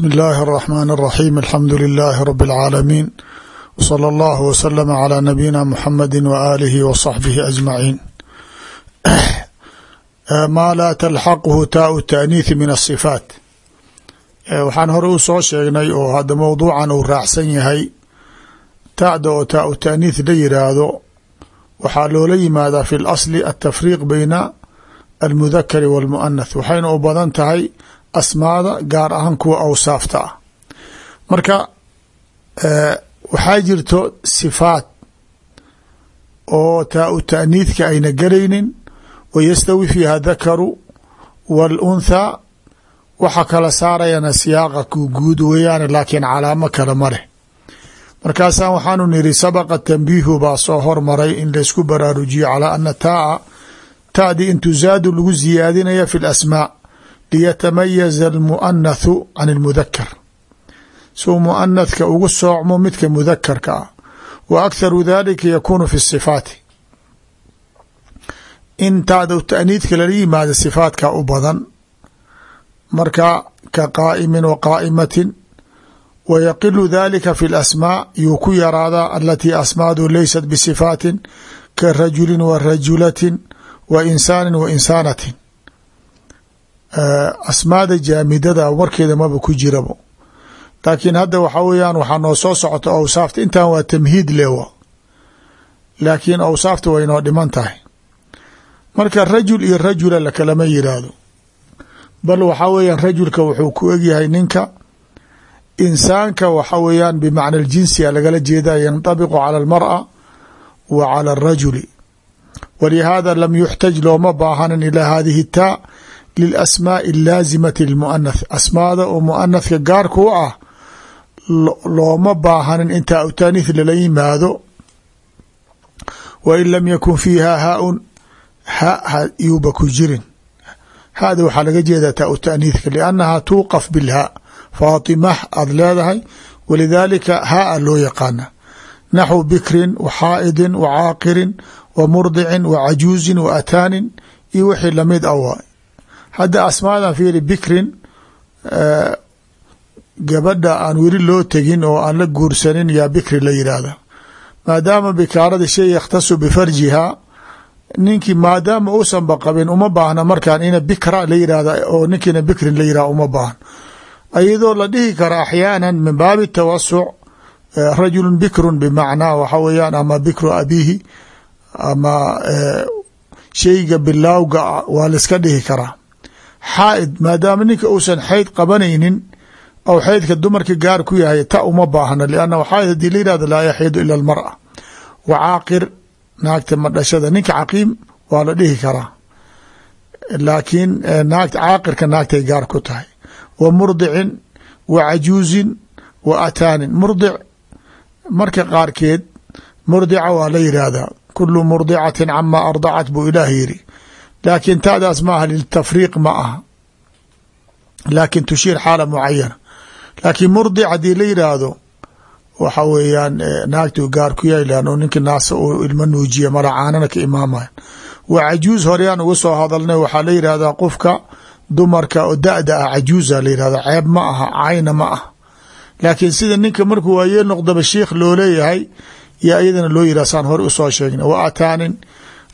bsmi اllahi الرحmn الرaxيm alxamdu لilaahi rb اlcaalamiin wslى اllah wslm عlى nabiyina mxamadi waalihi wصaxbihi aجmaciin maa laa talxaqhu taau taaniiثi min الصifaat waxaan hore u soo sheegnay oo hadda mowduucan uu raacsan yahay taada oo taau taaniith la yiraahdo waxaa loola yimaadaa fi اlasli altafriiq bayna almudakari w اlmuanath waxayna u badan tahay asmaada gaar ahaan kuwa awsaafta ah. Marka waxaa jirto sifaat oo taa u taaniidka ayna gelaynin wa yastawi fiiha dakaru waاlunthaa waxa kala saarayana siyaaqa ku guud weeyaane laakiin calaamo kale ma leh. Markaasaa waxaanu niri sabaqa tanbiihu baa soo hormaray in laysku baraarujiyo calaa ana taa taadi in tusaadu lagu ziyaadinaya fi lasmaa liyatamayaza almuanathu can اlmudakar suu muanathka ugu soocmo midka mudakarka ah wa akharu dalika yakunu fi sifaati in taada taaniidka lala yimaada sifaatka u badan marka ka qaa'imin wa qaa'imatin wa yaqilu dalika fi اlasmaa yuu ku yaraadaa alatii asmaadu laysat bisifaatin ka rajulin wa rajulatin wa insaanin wa insaanatin asmaada jaamidada warkeeda maba ku jirabo. Laakiin hadda waxaa weyaan waxaa noo soo socota awsaafta. Intan waa tamhiid lewa laakiin awsaafta way noo dhiman tahay. Marka rajul iyo rajula lakalama yiraahdo. Bal waxaa weeyaan rajulka wuxuu ku egyahay ninka. Insaanka waxa weeyaan bimacna aljinsiga lagala jeeda yanطabiqu cala almar'a wa cala alrajuli walihaada lam yuxtaj looma baahanin ilaa hadihi taa lilasmaaءi اlaazimati lmuanath asmaada oo muanathka gaarka u ah looma baahanin intaa u taaniith lala yimaado. Wain lam yakun fiiha haaun ha yuuba ku jirin. Hada waxaa laga jeedaa taa u taaniithka liannaha tuuqaf bilhaa faatimah aad leedahay. Walidaalika haa loo yaqaana. Naxwu bikrin wa xaa'idin wa caaqirin wa murdicin wa cajuuzin wa ataanin iyo wixii la mid a waay hadda asmaadan fiiri bikrin gabadha aan weli loo tegin oo aan la guursanin yaa bikri la yidhaahda maadaama bikaarada shay yakhtasu bifarjiha ninkii maadaama uusanba qabin uma baahna markaan ina bikra la yidhahda oo ninkiina bikrin la yidhahda uma baahna. Iyadoo la dhihi kara axyaana min baabi tawasuc rajulu bikrun bimacnaa waxa weeyaan ama bikru abiihi ama shayga bilaawga waa laiska dhihi karaa xaaid maadaama ninka uusan xayd qabanaynin ou xaydka dumarka gaar ku yahay ta uma baahna liannahu xaaid haddii la yihahdo laa yaxiidu ila almar'a. Wa caaqir naagta madhashada ninka caqiim waa la dhihi karaa. Laakiin naagta caaqirka naagtay gaar ku tahay. Wa murdicin wa cajuuzin wa ataanin. Murdic marka qaarkeed murdica waa la yidhaahdaa. Kulu murdicatin camaa ardacat buu ilaah yiri laakiin taadaas ma aha liltafriiq ma aha. Laakin tushiir xaala mucayana laakiin murdic haddii la yidhaahdo waxa weeyaan naagtu gaar ku yahay lan ninki naasa uu ilmo nuujiya mala caanana ka imaamaya wa cajuuz horeyaan uga soo hadalnay waxaa la yidhahdaa qofka dumarka oo da-da ah cajuuza la yidhahda ceeb ma aha cayna ma ah laakiin sida ninka markuu waayeel noqdaba loo leeyahay yaa iyadana loo yidhah saan hore u soo sheegnay wa ataanin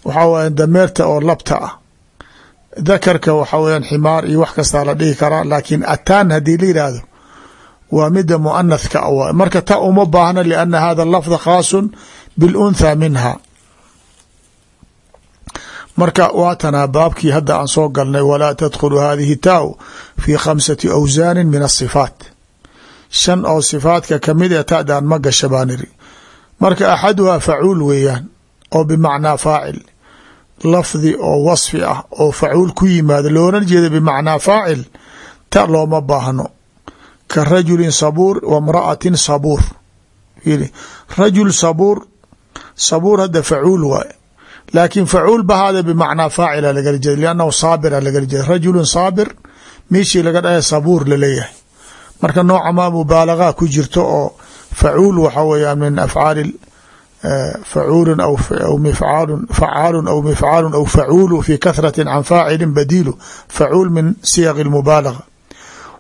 waxaa weya dameerta oo labta ah. Dakarka waxa weyaan ximaar iyo wax kastaa la dhihi karaa laakiin ataan haddii la yidhaahdo waa mida muanathka a marka ta uma baahna lianna hada lafda khaasun bilunthaa minha. Marka waatanaa baabkii hadda aan soo galnay walaa tadkhulu hadihi taau fi khamsati awsaanin min asifaat shan oo sifaatka ka mid ee tadaan ma gasha baan iri marka axaduhaa facuul weeyaan oo bimacnaa faacil lafdi oo wasfi ah oo facuul ku yimaado loona jeeda bimacnaa faacil ta looma baahno. Ka rajulin sabuur wa mra'atin sabuur. Rajul sabuur sabuur hadda facuul waaye. Laakiin facuul bahaada bimacnaa faacila lagala jeeda liannahu saabira lagala jeeda rajulun saabir meeshii laga dhahay sabuur la leeyahay marka nooca maa mubaalagaa ku jirto oo facuul waxa weeyaan min afcaali facuulu aw mifcaalu facaalu aw mifcaalu aw facuulu fi kahrati can faacilin badiilu facuul min siyaqi اlmubaalaga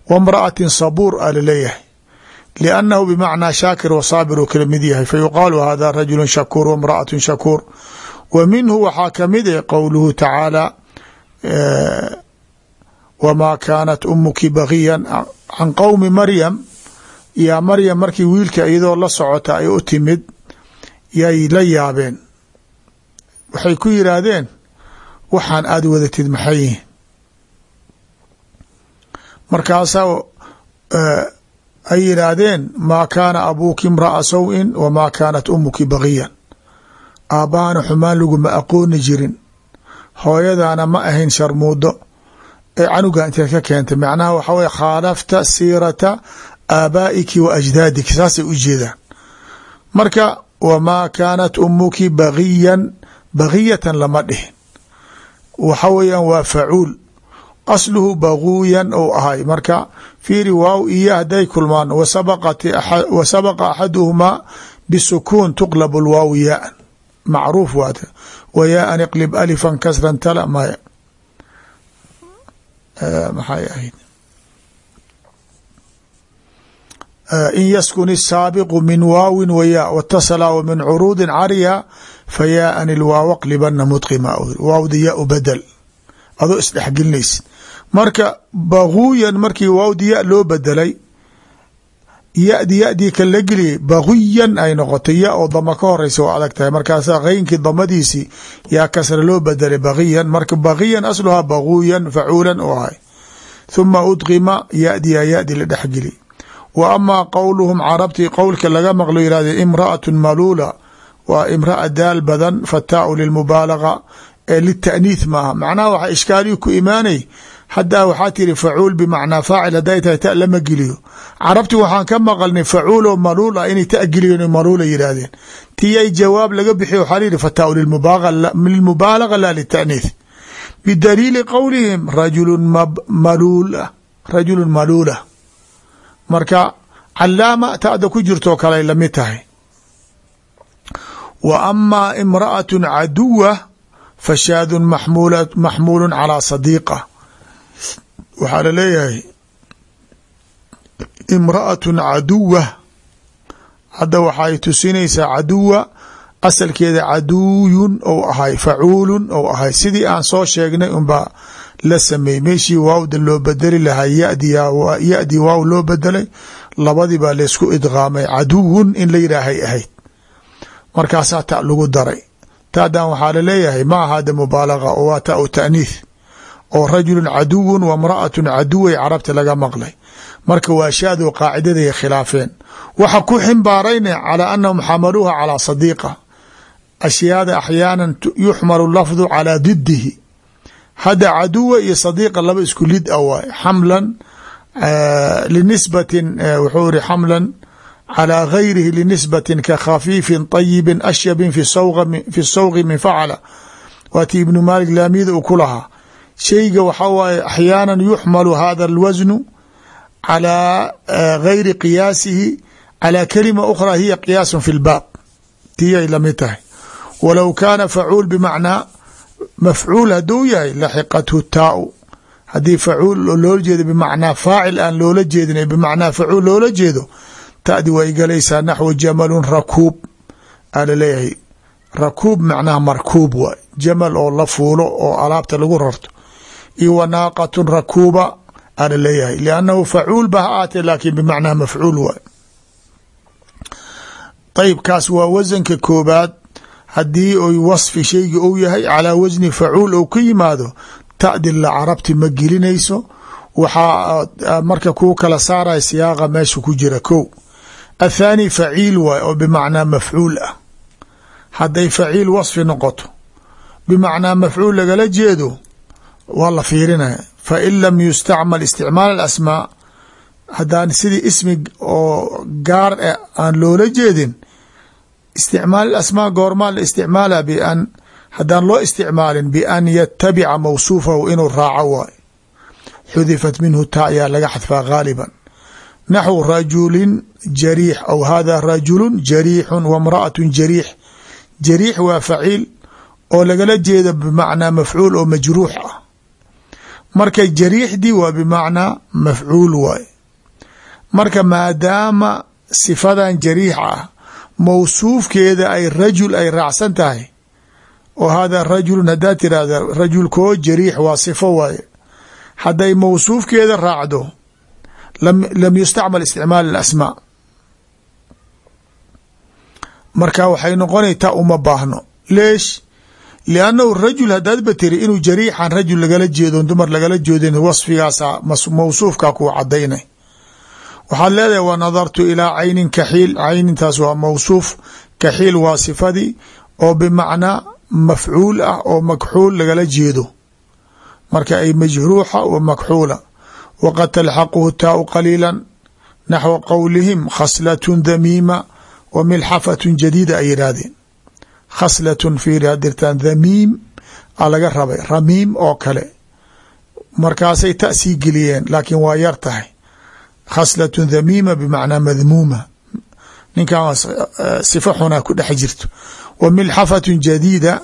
wa mra'atin sabuur a la leeyahay liannahu bimacnaa shaakir wa saabir uu kala mid yahay fayuqaalu hada rajulu shakuur wamra'atu shakuur wa minhu waxaa ka mid eh qowluhu tacaala wamaa kaanat umuki bagiyan can qowmi maryam yaa maryam markii wiilka iyadoo la socota ay u timid yay la yaabeen. Waxay ku yidhaahdeen waxaan aada wadatid maxay yihiin markaasaa ay yidhaahdeen maa kaana abuuki imra'a saw-in wamaa kaanat umuki bagiyan aabbahana xumaan laguma aqooni jirin. Hooyadaana ma ahayn sharmuudo ee canuga inteed ka keentay macnaha waxaa weye khaalafta siirata aabaa'iki wa ajdaadiki. Saasay u jeedaan. Marka wamaa kaanat umuki bagiyan bagiyatan lama dhihin waxa weeyaan waa facuul asluhu baguuyan ou ahay marka fiiri waaw iyo hadday kulmaan wa sabaqa axaduhumaa bisukuun tuqlabu lwaaw yaaan macruuf waat wa yaaan iqlib alifan kasran tala maya maxay ahayd in yaskun الsaabiqu min waawin waya watasala w min curuudi cariya fayaaan ilwaaw qlibana mudqima waawda ya u bedel adoo isdhexgelinaysid marka baguuyan markii waawda ya loo bedelay yadi yadii kan la geliyay baguyan ay noqotay ya oo dama ka horeysa waa adag tahay markaasa qeynkii damadiisii yaa kasra loo bedelay bagiyan marka bagiyan asluhaa baguuyan facuulan u ahay huma udqima yadiya yadi la dhexgeli wa amaa qowluhum carabtii qowlka laga maqlo yihahde imra'atu maluula waa imra'a daal badan fataau lilmubaalaga ee lita'niith maaha. Macnaha waxa ishkaaliyu ku imaanay haddaa waxaa tiri facuul bimacnaa faacil hadday tahay ta lama geliyo. Carabti waxaan ka maqalnay facuul oo maluul ah inay ta geliyon maluula yidhaahdeen tii ay jawaab laga bixiy waxaa layihi fataau lilmubaalaga la lita'niith bidaliili qowlihim rajulun maluula rajulun maluula marka calaama ta'da ku jirtoo kale la mid tahay. Wa amaa imra'atu caduwa fashaadun maxmuulu calaa sadiiqa. Waxaa la leeyahay imra'atu caduwa hadda waxay tusinaysaa caduwa asalkeeda caduwyun ou ahay facuulun ou ahay. Sidii aan soo sheegnay unbaa la sameeyey. Meeshii waawda loo bedeli lahaa. Yadi waaw loo bedelay. Labadii baa laysku idqaamay. Caduwun in la yidhaahay ahayd. Markaasaa ta lagu daray. Taadan waxaa la leeyahay ma ahade mubaalaga oo waa ta u ta'niith oo rajulun caduwun wa mra'atun caduway carabta laga maqlay. Marka waa shaado qaacidaday khilaafeen. Waxa ku ximbaarayna calaa anahum xamaluuha calaa sadiiqa. Ashyaada axyaanan yuxmalu lafdu calaa didihi hadda caduwa iyo sadiiqa laba isku lid a waay xamlan linisbatin wuxuu iri xamlan calى gayrihi linisbatin ka khafiifin طayibin ashyabin fi sawqi min facala waati ibnu maalik laamiyada uu ku lahaa shayga waxaa waaye axyaana yuxmalu hada اlwasnu calى gayri qiyaasihi calى kalima ukhra hiya qiyaasu fi lbaab tiyay lamid tahay walow kaana facuul bimacnaa mafcuul haduu yahay laxiqathu taau. Haddii facuul loola jeedo bimacnaa faacil aan loola jeedin bimacnaa facuul loola jeedo tadi way galaysaa naxwu jamalun rakuub. Aa la leeyahay rakuub macnaha markuub waay. Jamal oo la fuulo oo alaabta lagu rarto. Iyo wa naaqatun rakuuba aa la leeyahay liannahu facuul ba ha aatee laakiin bimacnaha mafcuul waay. Ayb kaas waa wasanka koobaad haddii oy wasfi shayga ou yahay calaa wasni facuul ou ka yimaado ta'di la carabti ma gelinayso waxaa marka kuu kala saaraya siyaaqa meesha ku jira ko athaani faciil waay oo bimacnaa mafcuul ah. Hadday faciil wasfi noqoto bimacnaa mafcuul lagala jeedo waa la fiirinaya fain lam yustacmal isticmaal alasmaa haddaan sidii ismi oo gaar ah aan loola jeedin isticmaal asmaa goormaa la isticmaala ban haddaan loo isticmaalin bian yatabica mawsuufahu inuu raaco waay xudifat minhu taa ayaa laga xadfaa gaaliban naxwu rajulin jariix aw hada rajulu jariixun wa mraأatu jariix. Jariix waa faciil oo lagala jeedo bimacnaa mafcuul oo majruux ah. Marka jariixdii waa bimacnaa mafcuul waay marka maadaama sifadan jariix ah mawsuufkeeda ay rajul ay raacsan tahay. oo hada rajulun haddaad tirahda rajulkoo jariix waa sifo waaye. hadday mawsuufkeeda raacdo lam yustacmal isticmaal asmaa marka waxay noqonay ta uma baahno. leesh liannahu rajul haddaad ba tiri inuu jariixan rajul lagala jeedo dumar lagala jeedin wasfigaasa mawsuufka kuu cadaynay waxaad leedahay wa nadartu ilaa caynin kaxiil. Caynintaas waa mawsuuf. Kaxiil waa sifadii oo bimacnaa mafcuul ah oo makxuul lagala jeedo. Marka ay majruuxa wa makxuula. Waqad talxaquhu taau qaliila naxwa qowlihim khaslatun damiima. Wa milxafatun jadiida ay yidhaahdeen. Khaslatun fiiri hadirtaan dhamiim a laga rabay. Ramiim oo kale. Markaasay ta sii geliyeen laakiin waa yar tahay khaslatun dhamiima bimacnaa madmuuma. Ninkan sifa xunaa ku dhex jirto. Wa milxafatun jadiida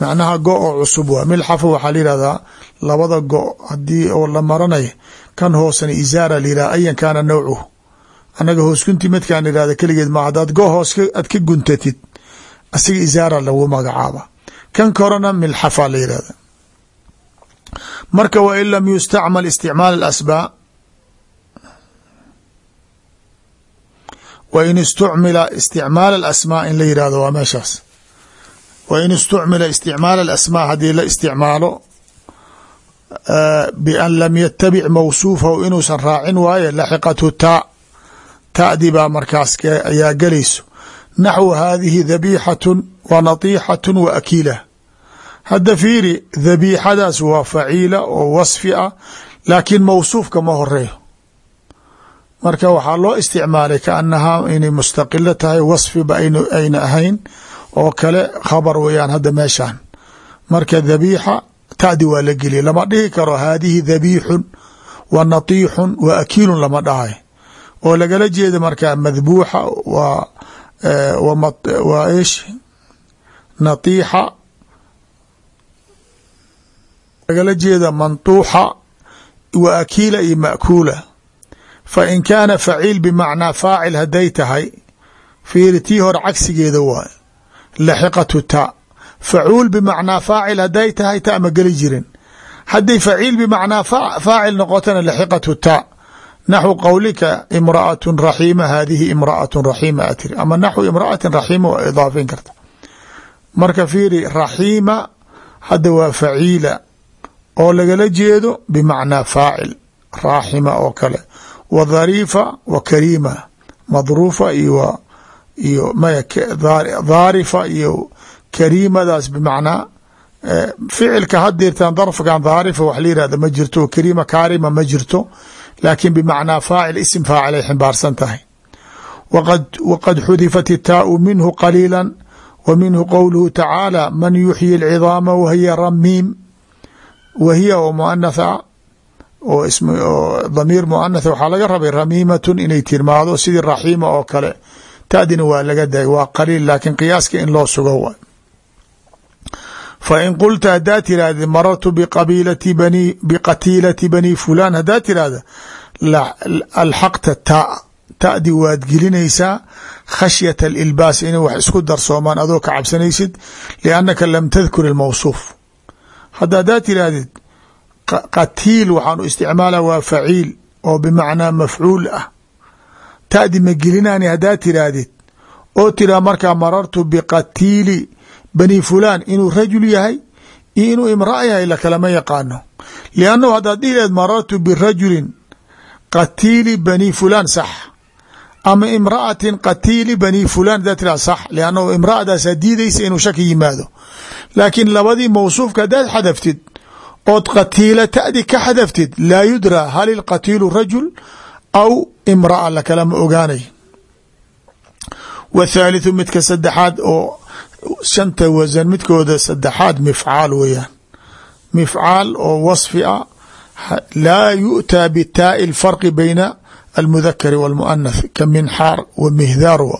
macnaha go oo cusub waa. Milxafa waxaa la yihahdaa labada go haddii oo la maranaya kan hoosena isaara la yihahda ayan kaana nawcuhu. Annaga hoos midkaan ihahda keligeed ma hadaad go hoos aad ka guntatid asiga isaara lagu magacaaba. Kan korena milxafa la yihahda marka wain lam yustacmal isticmaal alasbaa wain istucmila isticmaal alasmaa in la yihahdo waa meeshaas. Wain istucmila isticmaal alasmaa haddii la isticmaalo bian lam yatabic mawsuufahu inuusan raacin waaye laxiqathu taa. Ta'di baa markaas ayaa gelayso. Naxwu haadihi dhabiixatun wa natiixatun wa akiila. Hadda fiiri dhabiixadaas waa faciila oo wasfi ah laakiin mawsuufka ma horeeyo marka waxaa loo isticmaalay kaanahaa inay mustaqilo tahay wasfiba ayna ahayn oo kale khabar weyaan hadda meeshaan. Marka dhabiixa ta'di waa la geliya lama dhihi karo haadihi dhabiixun wa natiixun wa akiilun lama dhahay oo lagala jeeda marka madbuuxa waa waa ish natiixa. Lagala jeeda mantuuxa wa akiila iyo ma'kuula fa in kaana faciil bimacnaa faacil hadday tahay fiiri tii hore cagsigeeda waay laxiqatu ta. Facuul bimacnaa faacil hadday tahay ta ma geli jirin. Hadday faciil bimacnaa faacil noqotona laxiqatu ta. Naxwu qowlika imra'atun raxiima haadihi imra'atun raxiima a tiri. Ama naxwu imra'atin raxiima waa idaafin karta. Marka fiiri raxiima hadda waa faciila. Oo lagala jeedo bimacnaa faacil raaxima oo kale wa dhariifa wa kariima madruufa iyo iyo maya dhaarifa iyo kariimadaas bimacnaa ficilka hadirtaan darfkan dhaarifa wax la yihahda ma jirto kariima kaarima ma jirto laakiin bimacnaa faacil isim faacil ay ximbaarsan tahay. Waqad xudifat itaau minhu qaliila wa minhu qowluhu tacaala man yuxyi alcidaama wahiya ramiim wahiya oo muanatha oo damiir muanatha waxaa laga rabay ramiimatun inay tirmaado sidii raxiima oo kale. Tadina waa laga day waa qaliil laakiin qiyaaska in loo sugo wa fa in qulta haddaad tirahda marartu biqabiilati bani biqatiilati bani fulaan haddaad tirahda alxaqta taa ta'di waad gelinaysaa khashyata alilbaas inay wax isku darsoomaan adoo ka cabsanaysid liannaka lam tadkur ilmawsuuf hadda haddaad tirahdid qatiil waxaanu isticmaala waa faciil oo bimacnaa mafcuul ah. Ta'di ma gelinani haddaad tirahdid oo tiraa markaa marartu biqatiili bani fulaan inuu rajul yahay iyo inuu imraa yahay lakalama yaqaano. Liannahu haddaad dhihi lahed marartu birajulin qatiili bani fulaan sax. Ama imra'atin qatiili bani fulaan hadaad tiraha sax liannahu imra'adaasaa diidaysa inuu shaki yimaado. Laakiin labadii mawsuufka haddaad xadaftid ood qatiila ta'di ka xadaftid laa yudraa hal ilqatiilu rajul aw imra'a lakalama ogaanay wthaalitثu midka saddexaad oo shanta wasan midkooda saddexaad mifcaal weeyaan mifcaal oo wasfi ah laa yu'taa bitaa'i اlfarqi bayna almudakari wاlmuanath ka minxaar wa mihdaar w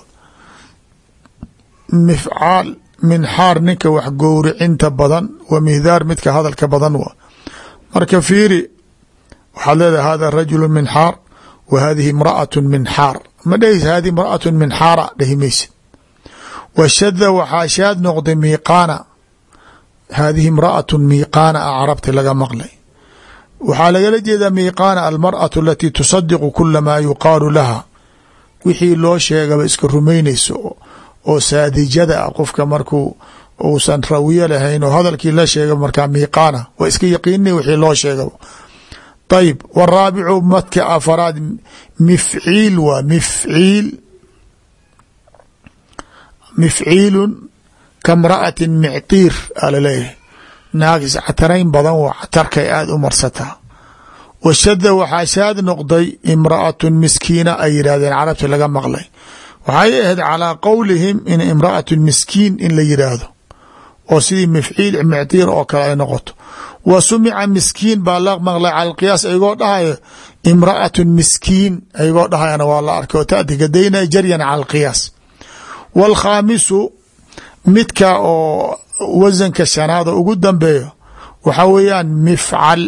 mifcaal minxaar ninka wax gowricinta badan wa mihdaar midka hadalka badan wa. Marka fiiri waxaad leedahay hada rajulu min xaar wa hadihi imra'atu min xaar. Ma dhehaysa hadihi imra'atu min xaara dhehi maysid wa shada waxaa shaad noqday miiqaana. Hadihi imra'atu miiqaana a carabti laga maqlay. Waxaa lagala jeedaa miiqaana almar'atu alatii tusadiqu kula maa yuqaalu laha. Wixii loo sheegaba iska rumaynayso oo saadijada ah qofka markuu uusan rawiye lahayn oo hadalkii la sheega markaa miiqaana. Waa iska yaqiini wixii loo sheegaba ayb waraabicu madka afaraad mifciil waa mifciil. Mifciilun kamra'atin mictiir aa la leeyahay naagis catarayn badan waa catarkay aada u marsataa washada waxaa shaad noqday imra'atun miskiina ay yidhahdeen carabti laga maqlay waxay ahayd calaa qowlihim in imra'atun miskiin in la yidhaahdo oo sidii mifciil mictiir oo kale ay noqoto. Wa sumica miskiin baa la maqlay cala alqiyaas ayagoo dhahayo imra'atun miskiin ayagoo dhahayana waa la arkay oo taati gadayna jaryan cala alqiyaas. Waalkhaamisu midka oo wasanka shanaada ugu dambeeyo waxaa weeyaan mifcal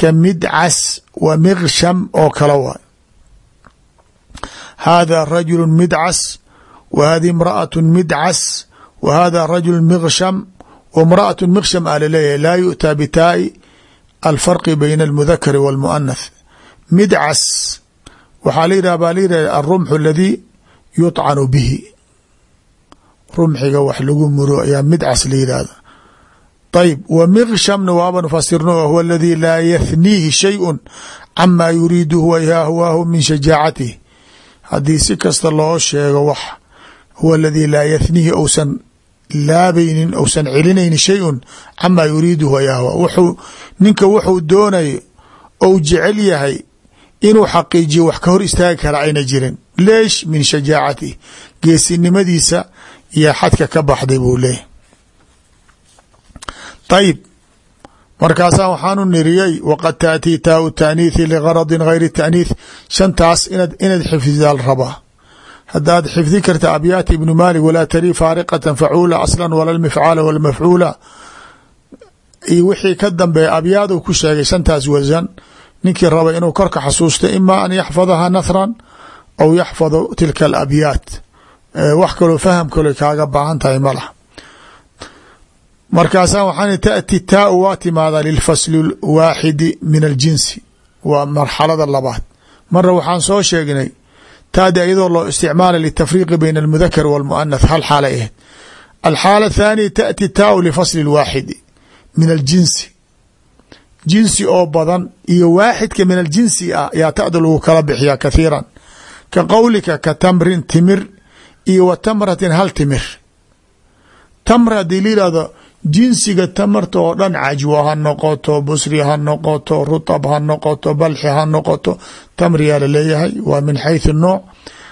ka midcas wa miqsham oo kale waay hada rajulu midcas wa hadi imra'atu midcas wa hada rajulu miqsham wa imra'atu miqsham aa la leeyahay laa yu'taa bitaa'i alfarqi bayna almudakari walmu'anath midcas waxaa la yidhah baa la yidhah alrumxu aladii yuطcanu bihi rumxiga wax lagu muro ayaa midcas la yidhaahda ayb wa miqshamna waaba nufasirno huwa aladii laa yathniihi shayءu cama yuriidu huwa yahwaahu min shajaacatihi haddii si kasta loo sheego wax huwa aladii laa yathniihi ousan laabaynin ousan celinaynin shayun cama yuriidu huwa. Yahwa wuxuu ninka wuxuu doonayo ou jecel yahay inuu xaqiijiyo wax ka hor istaagi kara ayna jirin. Leesh min shajaacatihi geesinimadiisa iyo xadka ka baxday buu leeyahy ayib markaasaa waxaanu niriyey waqad taatii taau taaniithi ligaradin gayri taaniith shantaas inaad xifdidaa la rabaa haddaad xifdi karta abyaati ibnu maalik walaa tarii faariqatan facuula aslan wala lmifcaala walmafcuula. Iyo wixii ka dambeeya abyaadu ku sheegay shantaas wasan ninkii raba inuu korka xasuusto ima an yaxfadaha nathran aw yaxfadu tilka alabyaat. Wax kaloo faham kaaga baahan tahay ma laha markaasaa waxaan taأti taau waa timaada lilfasli waaxidi min aljinsi waa marxalada labaad. Marna waxaan soo sheegnay taadi iyadoo loo isticmaala litafriiqi bayna almudakar walmuanath hal xaalay ahayd alxaala athaaniya taأti taau lifasli waaxidi min aljinsi jinsi. Oo badan iyo waaxidka min aljinsi ah yaa tada lagu kala bixiya kathiiran. Ka qowlika ka tamrin timir iyo wa tamratin hal timir. Tamr haddii la yihahdo jinsiga tamarta oo dhan cajwa ha noqoto busri ha noqoto rutab ha noqoto balxi ha noqoto tamriyaa laleeyahay waa min xayثu الnooc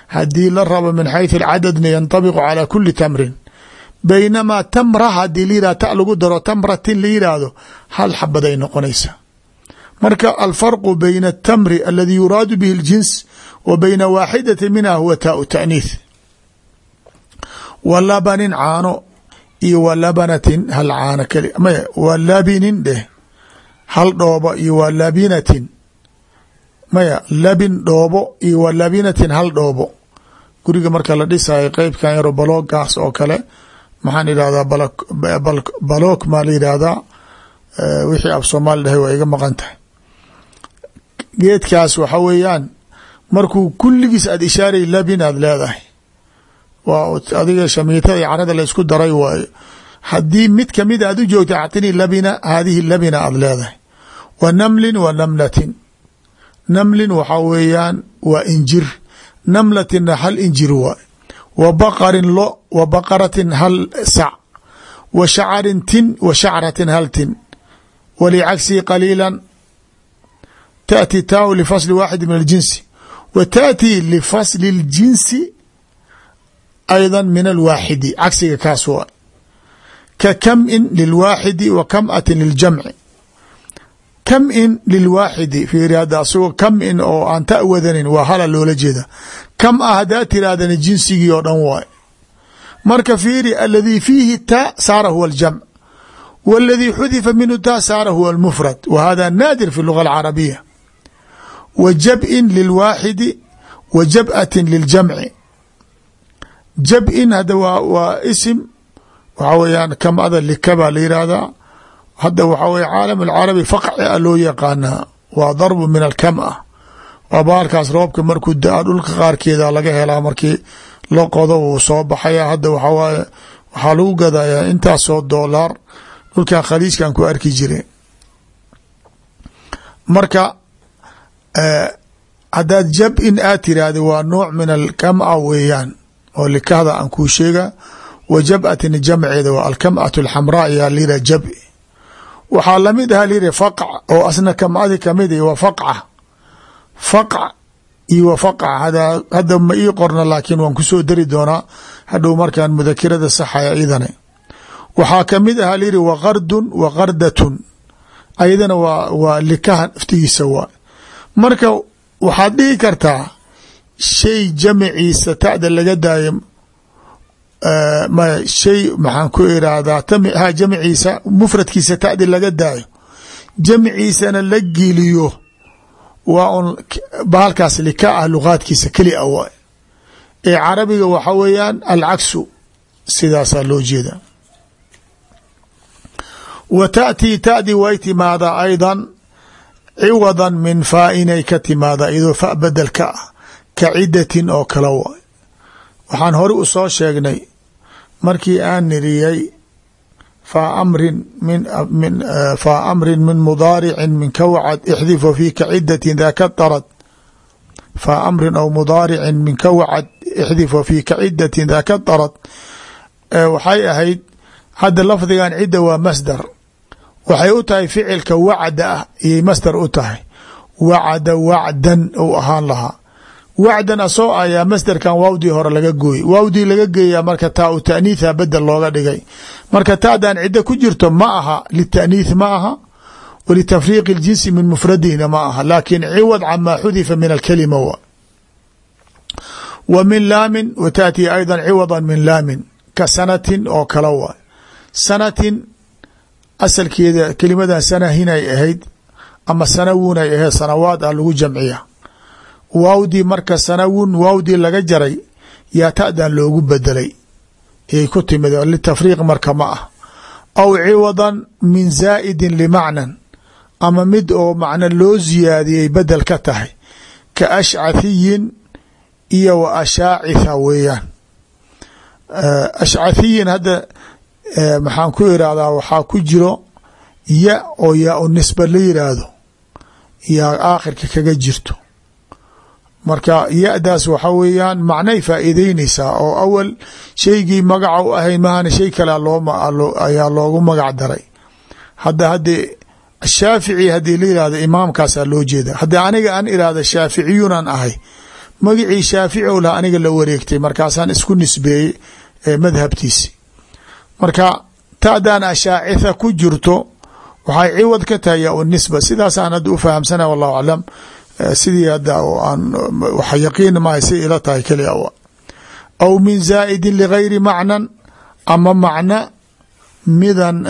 haddii la rabo min xayثu اlcadadna yanطabiqu calى kuli tamrin baynamaa tamra haddii la yihah ta lagu daro tamratin la yidhaahdo hal xabaday noqonaysa marka alfarqu bayna الtamri aladi yuraadu bihi اljins wa bayna waaxidati minha huwa taau taأniith wa labanin caano iyo wa labanatin hal caano keli. Maya wa labinin dheh. Hal dhoobo iyo wa labinatin. Maya labin dhoobo iyo wa labinatin hal dhoobo. Guriga marka la dhisayo qeybkan yaro baloogaas oo kale maxaan idhahdaa baloog maa la yidhaahdaa wixii af soomaali dhahay waa iga maqan tahay. Geedkaas waxa weeyaan markuu kulligiis aad ishaaray labin aad leedahay waa adiga shamiitada iyo carada la isku daray waayo haddii mid kamid aad u joogta actinii labina haadihi labina aad leedahay wa namlin wa namlatin namlin waxaa weeyaan waa injir namlatinna hal injir waay wa baqarin lo wa baqaratin hal sac wa shacarin tin wa shacratin hal tin walicagsihi qaliila taأti taau lifasli waaxidi min aljinsi wa taأtii lifasli اljinsi ayضا min alwaaxidi cagsiga kaas waa ka kam-in lilwaaxidi wa kam-atin liljamci kam-in lilwaaxidi fiiri hadda asagoo kam-in oo aan ta wadanin waa hala loola jeeda kam ah haddaa tirahdana jinsigii oo dhan waay marka fiiri aladii fiihi ta saara huwa aljamc waladii xudifa minhu taa saara huwa almufrad wa hada naadir fi luga alcarabiya wa jab-in lilwaaxidi wa jab-atin liljamci jab-in hadda waa waa isim waxaa weeyaan kamada likabaa la yihahdaa hadda waxaa weye caalam alcarabi faqci a loo yaqaanaa waa darbu min alkam ah. Waa baalkaas roobka markuu da'a dhulka qaarkeeda laga helaa markii la qodo wuu soo baxaya. Hadda waxaa waaye waxaa lagu gadayaa intaasoo doolaar. Dhulkan khaliijkan ku arki jire. Marka haddaad jab-in aad tiraahda waa nooc min alkama weeyaan oo likahda aan kuu sheega wa jab-atin jamceeda waa alkam'atu alxamraa ayaa layidhah jab- waxaa la mid aha layidhi faqc oo asna kamadi ka mid waa faqca. Faqc iyo wa faqca hadda ma ii qorna laakiin waan ku soo dari doonaa hadhow markaan mudakirada saxaya idane waxaa ka mid aha layidhi waqardun wa qardatun ayadana waa waa likaha naftigiisa waa. Marka waxaad dhihi kartaa shay jamciisa tacda laga daayo shay maxaan ku irahdaa ha jamciisa mufradkiisa tacdi laga daayo. Jamciisana la geliyo waa un bahalkaas lika ah luqaadkiisa keli ah a wa ee carabiga waxa weeyaan alcaksu sidaasaa loo jeeda. Wa taأtii tadi way timaada ayضa ciwada min faa inay ka timaada iyadoo fa bedel ka ah ka oo kale waay waxaan hore u soo sheegnay markii aan niriyey faa amrin min faa amrin min mudaaricin min kawcad ixdifa fi ka cidatin daka darad faa amrin aw mudaaricin min kawcad ixdifa fi ka cidatin daka darad waxay ahayd hadda lafdigan cidda waa masdar. Waxay u tahay ficilka wacda ah iyay masdar u tahay. Wacada wacdan ou ahaan lahaa wacdan asoo ayaa masderkan waawdii hore laga gooyey. Waawdii laga geeyaa marka taa u taaniitha bedel looga dhigay. Marka taadaan ciddo ku jirto ma aha lita'niith ma aha walitafriiqi اljinsi min mufradihina ma aha. Laakiin ciwad camaa xudifa min alkalima wa. Wa min laamin wa taأtii ayda ciwada min laamin. Ka sanatin oo kale wa. Sanatin asalkeeda kelimadan sana hinay ahayd ama waawdii marka sanawun waawdii laga jaray yaa ta'dan loogu bedelay. Yay ku timid litafriiq marka ma ah. Aw ciwadan min zaa'idin limacnan ama mid oo macna loo ziyaadiyey bedel ka tahay ka ashcathiyin iyo wa ashaacitha weeyaan. Ashcathiyin hadda maxaan ku irahdaa waxaa ku jiro ya oo yaa u nisba la yiraahdo yaa aakhirka kaga jirto marka ya-daas waxa weeyaan macnay faa'iideyneysaa oo awal shaygii magaca u ahayn mahana shay kale ayaa loogu magac daray. Hadda haddii shaafici haddii la yihahdo imaamkaasaa loo jeeda. Haddii aniga aan irahda shaaficiyunan ahay magicii shaafici o aniga la wareegtay markaasaan isku nisbeeyey madhabtiisi. Marka ta'dan ashaacitha ku jirto waxay ciwad ka tahay yaa u nisba. Sidaasaan hadda u fahamsana wallahu aclam sidii hadda aan wax yaqiin mahay si ila tahay keli aw min zaa'idin ligayri macnan ama macna midan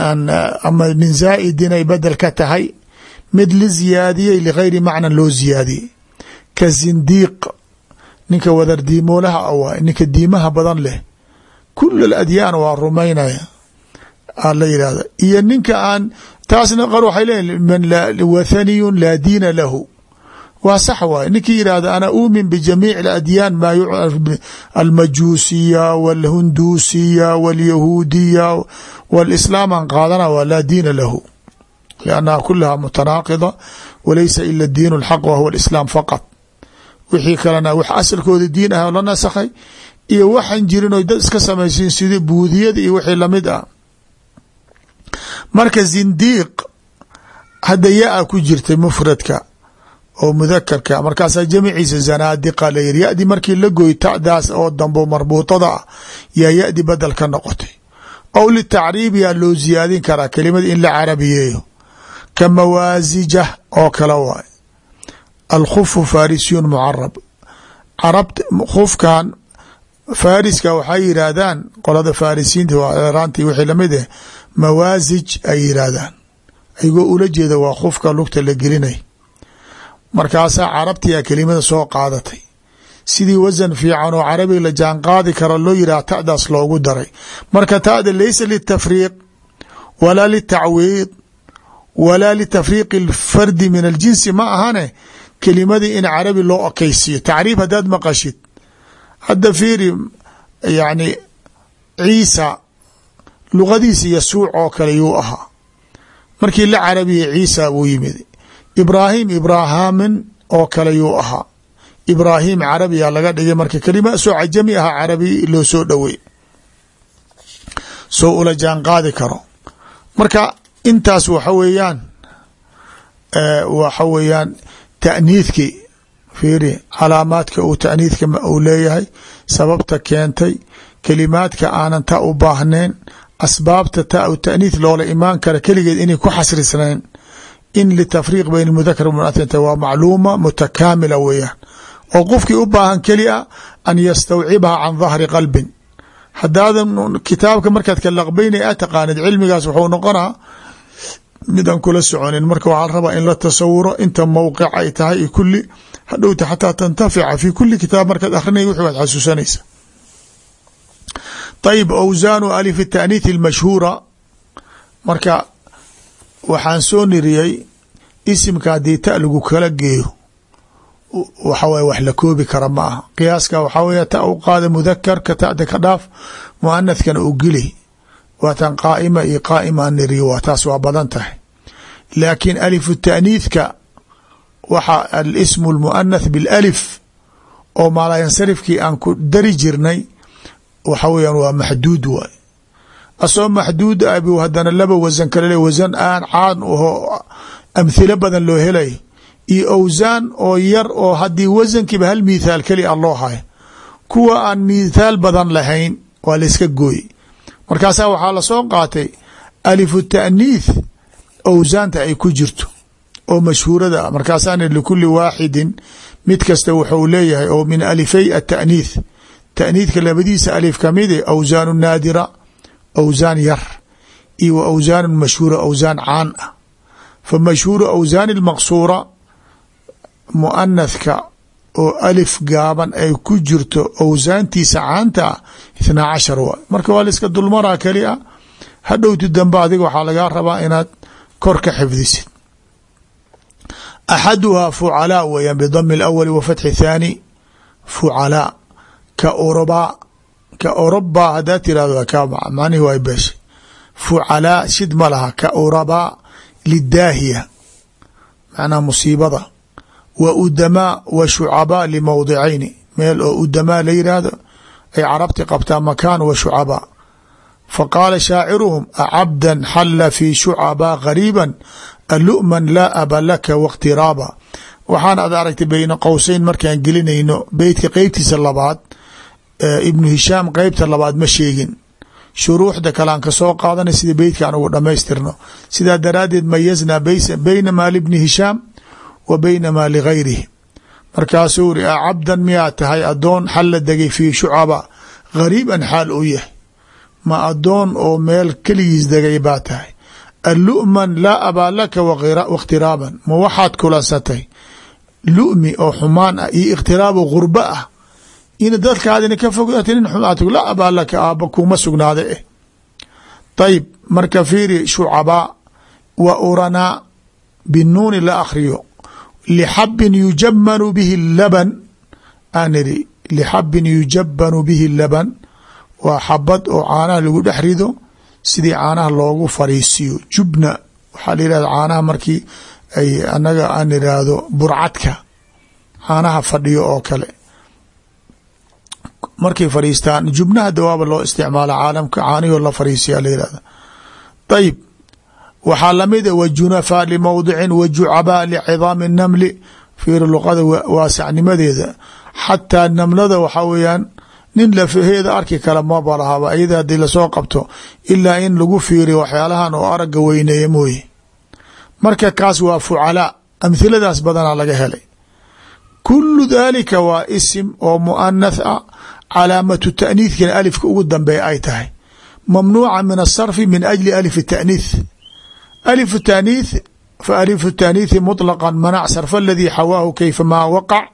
ama min zaa'idin ay bedel ka tahay mid la ziyaadiyey ligayri macnan loo ziyaadiyey. Ka zindiiq ninka wadar diimoolaha awaay ninka diimaha badan leh kul adyaan waa rumaynaya. A la yidhahda iyo ninka aan taasna qar waxay leeyihiin man wathaniyun laa diina lahu waa sax waay. Ninkii yidhaahda ana uumin bijamiic adyaan maa yucraf almajuusiya walhunduusiya walyahuudiya walislaam aan qaadana waa laa diina lahu. Liannaha kulaha mutanaaqida walaysa ila diin اlxaq wahuwa alislaam faqط wixii kalena wax asalkooda diin ah la nasakhay iyo waxaan jirin oy dad iska samaysiin sida buudiyada iyo wixii la mid ah. Marka zindiiq hadda yaa ku jirtay mufradka oo mudakarka markaasaa jamiciisa zanaadiqa la yiri yadi markii la goy ta'daas oo dambo marbuutada ah yaa yadi badel ka noqotay. Aw litacriib yaa loo ziyaadin karaa kelimada in la carabiyeeyo. Ka mawaasijah oo kale waay. Alkhufu farisiyun mucarab carab khufkan fariska waxay yidhaahdaan qolada farisiinta waa eraanti wixii la mid ah mawaasij ay yidhaahdaan. Ayagoo ula jeeda waa khufka lugta la gelinay markaasaa carabtiyaa kelimada soo qaadatay. Sidii wasan fiican oo carabiga la jaan qaadi kara loo yidhah ta'daas loogu daray. Marka ta'da laysa litafriiq walaa litacwiid walaa litafriiqi alfardi min aljinsi ma ahane kelimadii in carabi loo okeysiiyo tacriif haddaad maqashid hadda fiiri yani ciisa luqadiisa yasuuc oo kale yuu ahaa. Markii la carabiyey ciisa buu yimid ibraahim ibraahamin oo kale yuu ahaa. Ibraahim carabiya laga dhigay marka kelima soo cajami aha carabi loo soo dhowey soo ula jaan qaadi karo. Marka intaas waxa weeyaan waxa weeyaan ta'niidki fiiri calaamaadka uu ta'niidka uu leeyahay sababta keentay kelimaadka aanan ta u baahnayn asbaabta ta u ta'niid loola imaan kara keligeed inay ku xasrisnayn in litafriiq bayn mudakar munathanta waa macluuma mutakaamila weeyaan oo qofkii u baahan keli a an yastawcibha can dahri qalbin. Hadaadan kitaabka markaad ka laqbaynay a taqaanid cilmigaas wuxuu noqonaa midaan kula soconin. Marka waxaa rabaa in la tasawuro inta mowqic ay tahay iyo kuli hadhowta xataa tantafica fi kuli kitaab markaad akrinay wixi waad xasuusanaysa ayib awsaanu alif taaniith almashhuura marka waxaan soo niriyey isimka haddii ta lagu kala geeyo. Waxa waye wax la koobi kara ma aha. Qiyaaska waxaa weya ta u qaada mudakarka ta'da ka dhaaf muanathkana u geli. Waatan qaa'ima iyo qaa'ima an niriyo waa taas waa badan tahay. Laakiin alifu taaniithka waxa alismu lmuanath bilalif oo maalayansarifkii aan ku dari jirnay waxa weeyaan waa maxduud waay asoo maxduud ah bu haddana laba wasan kale le wasan aan caan aho amhilo badan loo helay. Iyo awsaan oo yar oo haddii wasankiiba hal mithaal keli a loo hayo kuwa aan mithaal badan lahayn waa layska gooy markaasaa waxaa la soo qaatay alifu taaniith awsaanta ay ku jirto oo mashhuurada ah. Markaasaana likuli waaxidin mid kasta wuxuu leeyahay oo min alifay ataaniith taaniithka labadiisa alif kamide awsaanu naadira awsaan yar iyo wa awsaanu mashhuura awsaan caan ah fa mashhuuru awsaani lmaqsuura muanathka oo alif gaaban ay ku jirto awsaantiisa caanta ithnaa cashar waay marka waa laiska dulmaraa keli a hadhowti dambe adiga waxaa lagaa rabaa inaad kor ka xifdisid axaduhaa fucalaa weeyaan bidami alawali wa fatxi thaani fucalaa ka orobaa ka orobaa haddaa tirahdo ka macnihi waa beeshay. Fucalaa shid ma laha. Ka orabaa lidaahiya. Macnaha musiibada. Wa udamaa wa shucabaa limowdicayni meel oo udamaa la yidhaahdo ay carabti qabtaa makaan wa shucabaa fa qaala shaaciruhum acabdan xalla fii shucabaa qariiba alu'man laa aba laka wاqtiraaba waxaan ad aragtay beyna qowseyn markaan gelinayno beytka qeybtiisa labaad ibnu hishaam qeybta labaad ma sheegin. Shuruuxda kalean ka soo qaadanay sida beytkaan ugu dhamaystirno sidaa daraaddeed mayaznaa baynamaa libni hishaam wa baynamaa ligayrihi markaasuu iri a cabdan miyaa tahay adoon xal la degay fii shucaba? Gariiban xaal uu yahay. Ma adoon oo meel keligiis degay baa tahay. Alu'man laa abaa laka wakhtiraaban ma waxaad kulansatay lu'mi oo xumaan ah iyo ikhtiraabo gurbo ah in dadkaadina ka fogaata nin xumaat laa abaa laka kuma sugnaada eh ayib marka fiiri shucabaa wa uranaa binuuni la akhriyo. Lixabin yujamanu bihi laban aan iri lixabin yujabanu bihi laban waa xabad oo caanaha lagu dhex rido sidii caanaha loogu fariisiyo. Jubna waxaa la yihahda caanaha markii ay anaga aan iraahdo burcadka caanaha fadhiyo oo kale markay fariistaan jubnaha dawaaba loo isticmaala caalamka caanihoo la fariisiya la yihahda ayib waxaa lamida wa junafaa limowdicin wa licidaami namli fiiri luqada waasacnimadeeda. Xataa namlada waxaa weeyaan nin lafaheeda arki kale maba lahaba iyada haddii la soo qabto ilaa in lagu fiiriyo waxyaalahan oo aragga weyneeya mooye. Marka kaas waa fucalaa amhiladaas badanaa laga helay. Kulu daalika waa isim oo muanath ah calaamatu taaniidkina alifka ugu dambeeya ay tahay. Mamnuuca min asarfi min ajli alif taaniith alifu taaniith fa alifu taaniithi muطlaqa manac sarfa aladii xawaahu kayfa maa waqac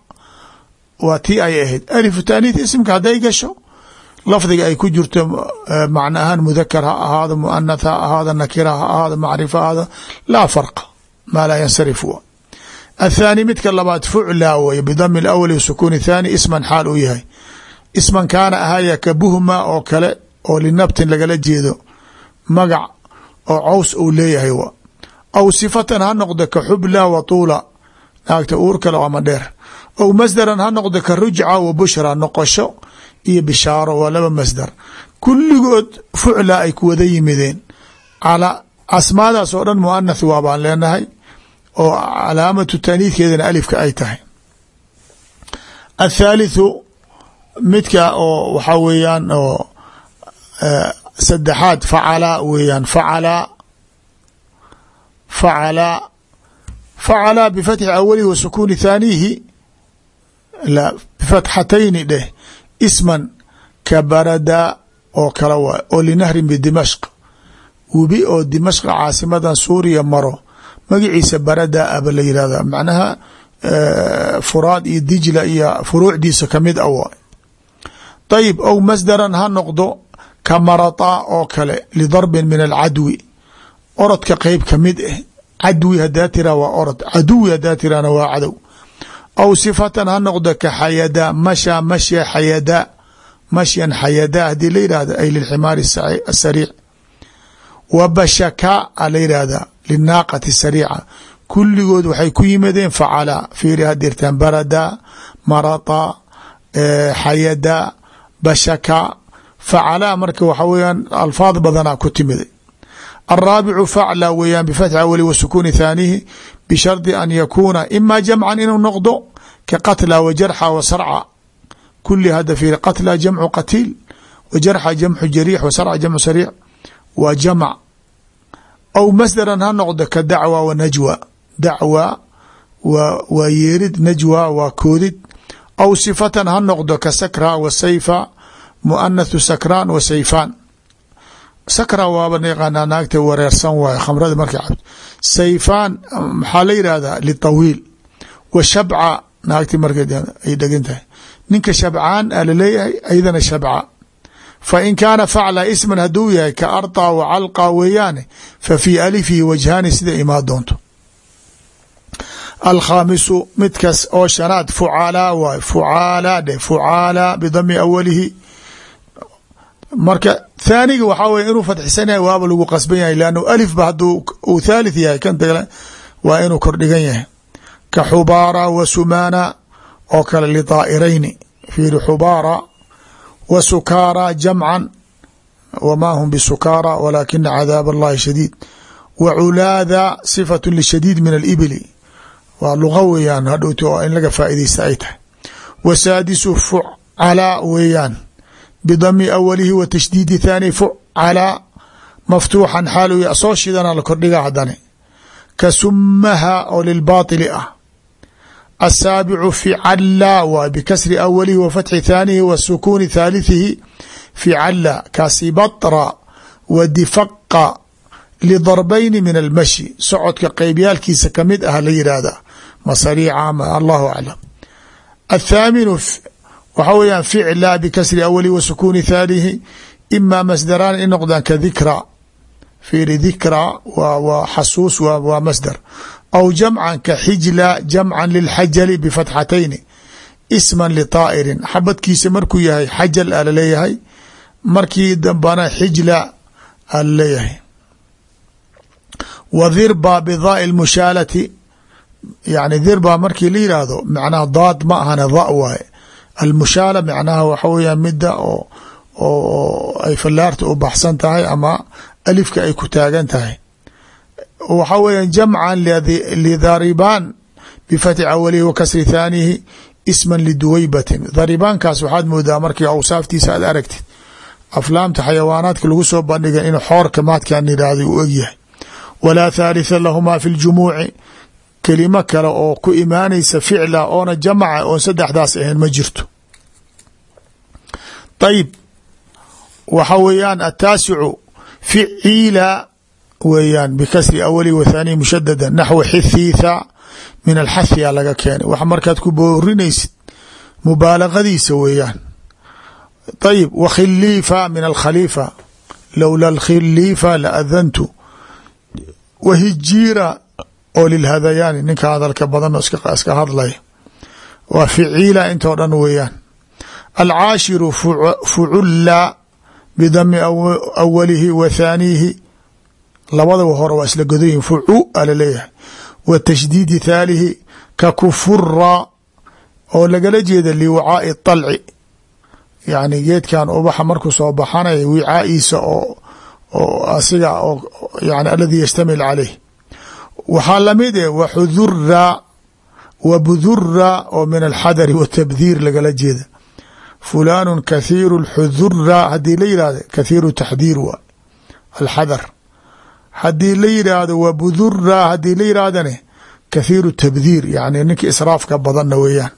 waa tii ay ahayd. Alifu taaniith isimka hadday gasho lafdiga ay ku jirto macna ahaan mudakar ha ahaado muanath ha ahaado nakira ha ahaado macrifa ha ahaado laa farqa maa laa yansarif wa athaani midka labaad fuclaa weye bidami uu yahay isman kaana ahaya ka buhma oo kale oo linabtin lagala jeedo. Magac oo caws uu leeyahay wa. Aw sifatan ha noqdo ka xubla wa tuula. Naagta uurkale ama dheer. Aw masdaran ha noqdo ka rujca wa bushra noqosho iyo bishaaro waa laba masdar. Kulligood fucla ay ku wada yimideen. Calaa asmaadaas oo dhan muanath waa baan leenahay oo calaamatu taaniidkeedana alifka ay tahay. Athaalithu midka oo waxaa weeyaan oo saddexaad facalaa weeyaan facalaa facalaa facalaa bifatxi awalihi wa sukuuni thaaniihi la bifatxatayni dheh isman ka barada oo kale waay oo linahrin bidimashq webi oo dimashq caasimadan suuriya maro magaciisa barada aba la yihahda macnaha furaad iyo dijla iyo furuucdiisa ka mid a waay ayib ow masdaran ha noqdo ka marata oo kale lidarbin min alcadwi orodka qeyb ka mid ah cadwi hadaa tira waa orod caduwi hadaa tirana waa cadow aw sifatan ha noqdo ka xayada masha mashya xayada mashyan xayada haddii la yidhahda ay lilximaari asariic wa bashaka a la xayada bashaka facala marka waxa weyaan alfaad badanaa ku timiday alraabicu facla weeyaan bifatxi awali wa sukuuni thaanihi bishardi an yakuuna ima jamcan inuu noqdo ka qatla wa jarxa wa sarca. Kuli hada fiiri qatla jamcu qatiil wa jarxa jamcu jariix wa sarca jamcu sariic waa jamc aw masdaran ha noqdo ka dacwa wa najwa. Dacwa waa yeerid najwa waa koodid aw sifatan ha noqdo ka sakra wa sayfa muanathu sakraan wa sayfaan sakra waaba naqaanaa naagta wareersan waayo khamrada markay cabto sayfaan maxaa la yidhahdaa litawiil wa shabca naagti markay ay dhegan tahay ninka shabcaan a la leeyahay aydana shabca fa in kaana facla isman hadduu yahay ka arطa wa calqa weeyaane fa fii alifihi wajhaani sida imaa doonto alkhaamisu midkas oo shanaad fucaalaa waay fucaalaa dheh fucaalaa bidami awalihi marka thaaniga waxaa weye inuu fadxisan yahay waaba lagu qasban yahay lannu alifba hadduu uu thalith yahay kan dagla waa inuu kordhigan yahay ka xubaara wa sumaana oo kale lidaa'irayni fiiri xubaara wa sukaara jamcan wma hum bisukaara walaakina cadaab allahi shadiid wa culaada sifatu lishadiid min alibili waa luqa weeyaan hadhowti oo in laga faaideysta ay tahay. Wa saadisu fucalaa weeyaan. Bidami awalihi wa tashdiidi thaani fucalaa maftuuxan xaal soo shidana la kordhiga hadane ka sumaha oo lilbaطili ah. Asaabicu ficala waay bikasri awalihi wa fatxi thaanihi wa sukuuni thaalithihi ficala kasibatra wa difaqa lidarbayni min almashi. Socodka qeybyaalkiisa ka mid ah la yidhaahda masariica ma allahu aclam. Athaaminu waxaa weyaan ficla bikasri awali wa sukuuni thaanihi ima masdaraan in noqdaan ka dikra fiiri dikra waa xasuus waa masdar. Aw jamcan ka xijla jamcan lilxajali bifatxatayni isman litaa'irin xabadkiisa markuu yahay xajal a la leeyahay markii dambana xijla a la leeyahay wa dhirba bidaai lmushaalati yani dhirba markii la yidhaahdo macnaha daad ma ahana dha waaye almushaala macnaha waxa weeyaan midda oo oo ay fallaarta u baxsan tahay ama alifka ay ku taagan tahay. Waxaa weya jamcan lidharibaan bifatxi awalihi wa thaanihi isman liduweybatin dharibaankaas waxaad moodaa markii awsaaftiisa aad aragtid. Aflaamta xayawaanaadka lagu soo bandhiga inuu xoorka maadkan yidhaahda u egyahay. Walaa thaalitha lahumaa fi ljumuuci kelimo kale oo ku imaanaysa ficla oona jamaca oon saddexdaas ahayn ma jirto. Ayib waxa weeyaan ataasicu ficiila weeyaan bikasri awali wa thaaniyi mushadada naxwi xithiitha min alxathia laga keenay. Wax markaad ku boorinaysid mubaalagadiisa weeyaan. Ayib wa khiliifa min alkhaliifa. Lowla alkhiliifa la adantu wa hijiira oo lilhadayaani ninka hadalka badan iska hadlaya waa ficiila intoo dhan weeyaan. Alcaashiru fuculla bidami awalihi wa thaaniihi labadaba hore waa isla godoyihin fucu alaleeyahay wa tashdiidi thaalihi ka kufura oo lagala jeeda liwcaai طalci yani geedkan ubaxa markuu soo baxanaya wicaa'iisa oo oo asiga oo yani aladi yashtamil caleyh waxaa la mid eh waxudura wa budura oo min alxadari watabdiir lagala jeeda. Fulaanu kathiiru xudura haddii la yihahdo kathiiru taxdiir waa alxadar. Haddii la yidhaahdo wa budura haddii la yidhaahdane kathiiru tabdiir yani ninka israafka badanna weeyaan.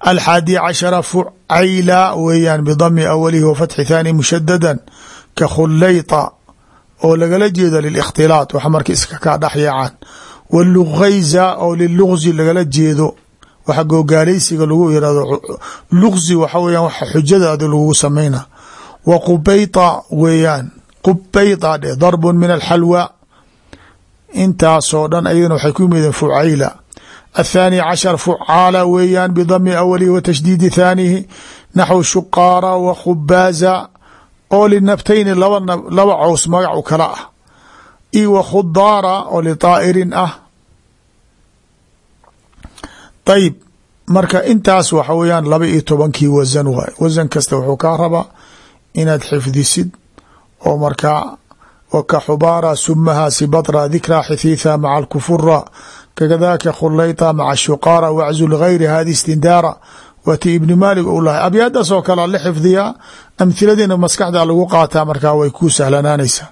Alxaadi cashara fucayla weeyaan bidami awalihi wa fatxi thaani mushadada ka khuleyta oo lagala jeedo lilikhtilaat. Wax marka iska kaa dhexyaacaan walugayza oo lilugzi lagala jeedo. Waxa googaaleysiga lagu yiraahdo lugzi waxa weeyaan waxa xujadaada lagugu samayna. Wa qubayta weeyaan. Qubayta dhe darbun min alxalwa. Intaasoo dhan ayadana waxay ku yimideen fucayla. Athaani cashar fucaala weeyaan bidami awalihi wa tashdiidi thaanihi. Naxwu shuqaara wa oo linabtayni laba cows magac u kala ah. Io wa khudaara oo litaa'irin ah. Ayib marka intaas waxa weeyaan laba iyo tobankii wasan waay wasan kasta wuxuu kaa rabaa inaad xifdisid oo markaa ka xubaara sumaha sibatra dikra xithiitha maca alkufura kakadaka khuleyta maca shuqaara waczu lgayri hadi istindaara waati ibni maalik u lahay. Abyaadaas oo kale la xifdiyaa amhiladiina maskaxda lagu qaataa markaa way ku sahlanaanaysaa.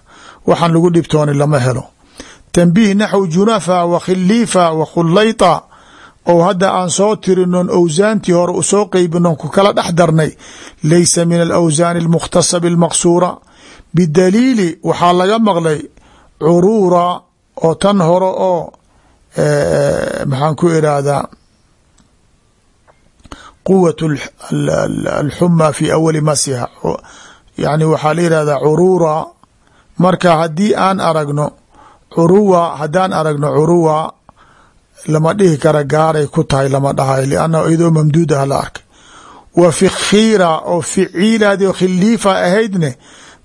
Waxaan lagu dhibtooni lama helo. Tanbiih naxw junafa wa khiliifa wa khuleyta ou hadda aan soo tirinon awsaantii hore u soo qeybinon ku kala dhex darnay. Laysa min alawsaani almukhtasa bilmaqsuura bidaliili waxaa laga maqlay curuura oo tan hore oo maxaan ku irahdaa quwat alxuma fi awali masiha. Yani waxaa la yihahdaa curuura. Marka haddii aan aragno curuwa haddaan aragno curuwa lama dhihi kara gaaray ku tahay lama dhahayo liannahu iyadoo mamduud ah la arkay. Wa fikhiira oo ficiilaadi khiliifa ahaydne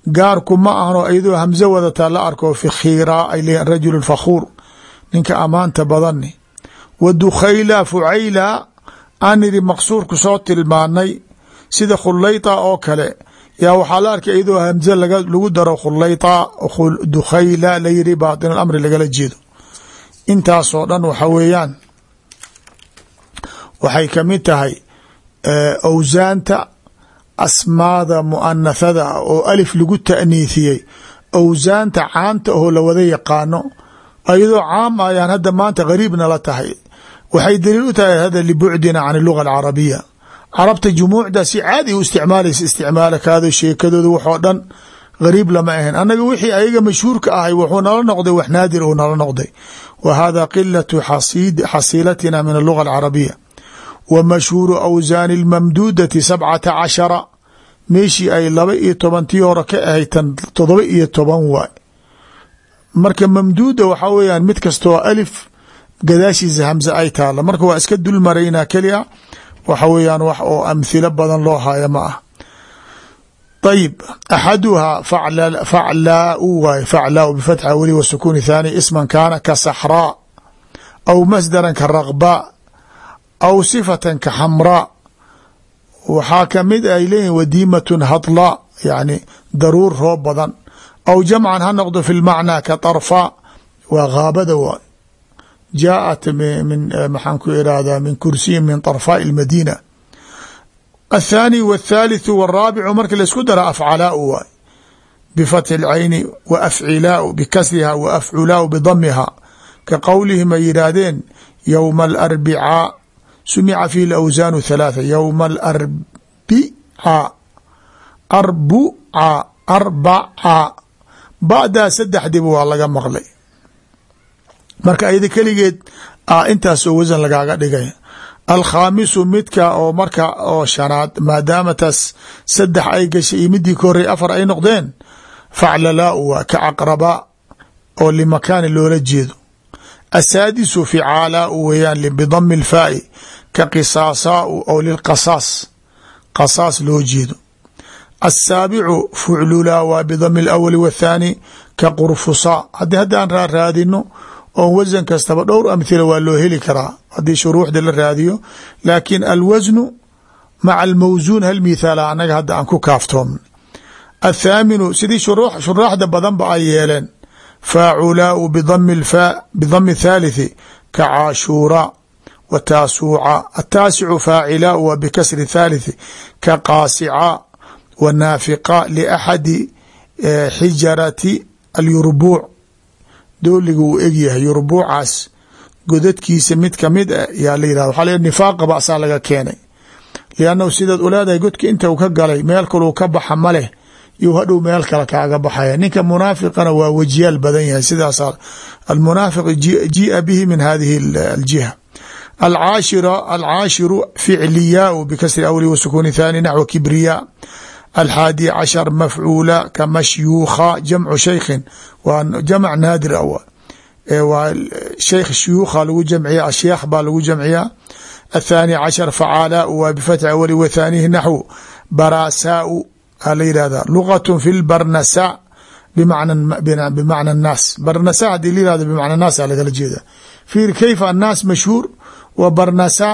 gaarku ma ahno iyadoo hamso wadataa la arko fikhiira ay leeyiin rajul fakhuur ninka ammaanta badani wa dukhayla fucayla aan iri maqsuurku soo tilmaanay sida khuleyta oo kale. Yaa waxaa la arkay iyadoo hamze lagu daro khuleyta dukhayla la yiri baatin alamri lagala jeedo. Intaasoo dhan waxa weeyaan waxay ka mid tahay awsaanta asmaada muanathada oo alif lagu ta'niithiyey awsaanta caanta oo la wada yaqaano iyadoo caam ayaan hadda maanta gariibna la tahay waxay daliil u tahay hada libucdina can luga alcarabiya. Carabta jumuucda si caadi u isticmaalaysa isticmaalakaada sheekadooda waxoo dhan gariib lama ahayn. Annaga wixii ayaga mashhuurka ahay wuxuu nala noqday wax naadir uu nala noqday. Wa hada qilatu xasiilatina min aluga alcarabiya. Wa mashhuuru awsaani lmamduudati sabcata cashara. Meeshii ay laba iyo tobantii hore ka ahayd tan todoba iyo toban waay. Marka mamduuda waxaa weyaan mid kastoo alif gadaashiisa hamse ay taala marka waa iska dul maraynaa kelia waxa weeyaan wax oo amhilo badan loo haayo ma ah. Ayib axaduhaa faclaau waay faclaau bifatxa weli wa sukuuni thaani isman kaana ka saxraa aw masdaran ka raqba aw sifatan ka xamraa waxaa ka mid ay leeyihiin wadiimatun hadla yani daruur roob badan. Aw jamcan ha noqdo fi lmacnaa ka طarfa waa ghaabada waay jaaءat min maxaan ku irahdaa min kursiyin min طarfaaءi اlmadina الثاني والثالث والرابع marka laisku dara afcalaau waay بفتح العين وأفعلاء بكسرها وأفعلاء بضمها كقولهم ay yidhaahdeen يوم الأربعاء سمع فيه الأوزان ثلاثة يوم الأربعاء arbuca arbuca arbaca ba'daa saddexdiiba waa laga maqlay marka ayada keligeed a intaasoo wasan lagaaga dhigay. Alkhaamisu midka oo marka oo shanaad maadaama taas saddex ay gashay iyo midii ka horrey afar ay noqdeen faclalaa waa ka caqrabaa oo limakaani loola jeedo. Asaadisu ficaalaa weeyaan bidami lfaai ka qisaasaa oo lilqasaas qasaas loo jeedo. Asaabicu fuclulaa waa bidami alawali waathaani ka qurfusaa. Haddii haddaan raaraadino oon wasan kastaba dhowr amhila waa loo heli karaa. Haddii shuruuxda la raadiyo laakiin alwasnu maca almawsuun hal mithaala anaga hadda aan ku kaaftoomn athaaminu sidii shuraaxda badanba ay yeeleen. Faaculaau bidami thaalithi ka caashuura wa taasuuca. Ataasicu faacilaau waa bikasri thaalithi ka qaasica wa naafiqa liaxadi xijarati alyurbuuc dooliga uu egyahay yurbuucaas godadkiisa mid ka mid a yaa la yihahda waxaa la nifaaqa basaa laga keenay. Liannahu sidaad uleedahay godka inta ka galay meel kaluu ka baxa ma leh. Yuu hadhow meel kale kaaga baxaya. Ninka munaafiqana waa wejiyaal badan yahay. Sidaas almunaafiq jiia bihi min hadihi aljiha. Alcaashiru ficliyaau bikasri awli wa sukuuni thani naxwa kibriya alxaadi cashar mafcuula ka mashyuukha jamcu shaykhin waa jamc naadir awa waa sheykh shuyuukha lagu jamciya ashyaakh baa lagu jamciyaa athaani cashar facaalaau waa bifatxi awali wa thaanihi naxwu barasaau a la yihahda lugat fi lbarnasa bimacna annaas barnasa haddii la yihahdo bimacna naas a lagala jeeda fiir kayfa annaas mashhuur wa barnasa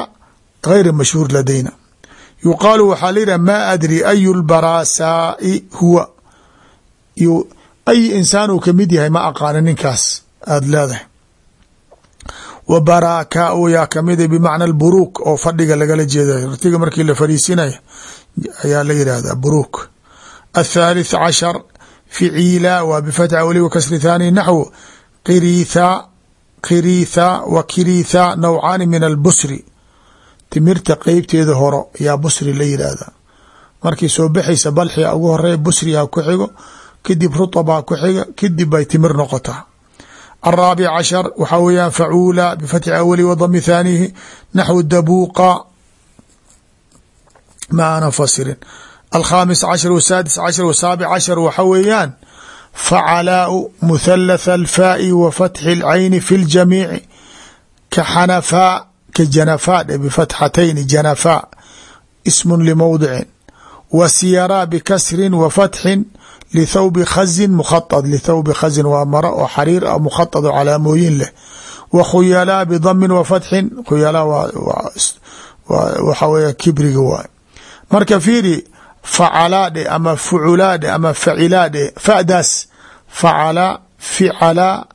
gayr mashhuur ladayna yuqaalu waxaa la yidhah maa adri ayu lbarasaai huwa ay insaan uu ka mid yahay ma aqaana ninkaas aada leedahay wa barakaau yaa kamida bimacna buruuk oo fadhiga lagala jeeda rtiga markii la fariisinaya ayaa la yidhahda buruuk athaalith cashar ficiila waa bifatxi awli wa kasri thaani naxwu qiritha qiritha wa kiritha nawcaani min albusri timirta qeybteeda horo yaa busri la yidhaahda markii soo baxaysa balxiga ugu horeya busriha ku xigo kadib rutabaa ku xiga kadib bay timir noqotaa الرابع cشhر waxaa weeyaan facuula بفتح أwli وdmi ثاanihi naxو dabuuqa ma aana fasirin الkhاamiس cشhر والساadس cشhر والsaaبع cشhر waxa weeyaan facalaau مثلث الفاء وفتح العين في الجميiع kaxanفاa ka janafa dhe bifatxatayni janafa ismun limowdicin wa siyaraa bikasrin wa fatxin lithawbi khazin mukhaad lithawbi khazin waa maro oo xariir ah mukhaad oo calaamooyin leh wa khuyalaa bidamin wa fatxin khuyalaa waxa wey kibriga waay marka fiiri facalaa dhe ama fuculaa dhe ama facilaa dhe fadaas facalaa ficalaa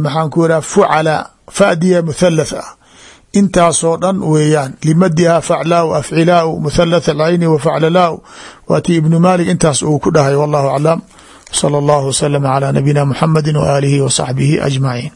maxaan ku iraa fucalaa fadiya muthalath ah intaasoo dhan weeyaan limadiha faclaau afcilaau muthalath alcayni wa faclalaau waati ibnu maalik intaas uu ku dhahay wallahu aclam salى اllahu wslm calى nabiyina muxamadi w aalihi wa saxbihi ajmaciin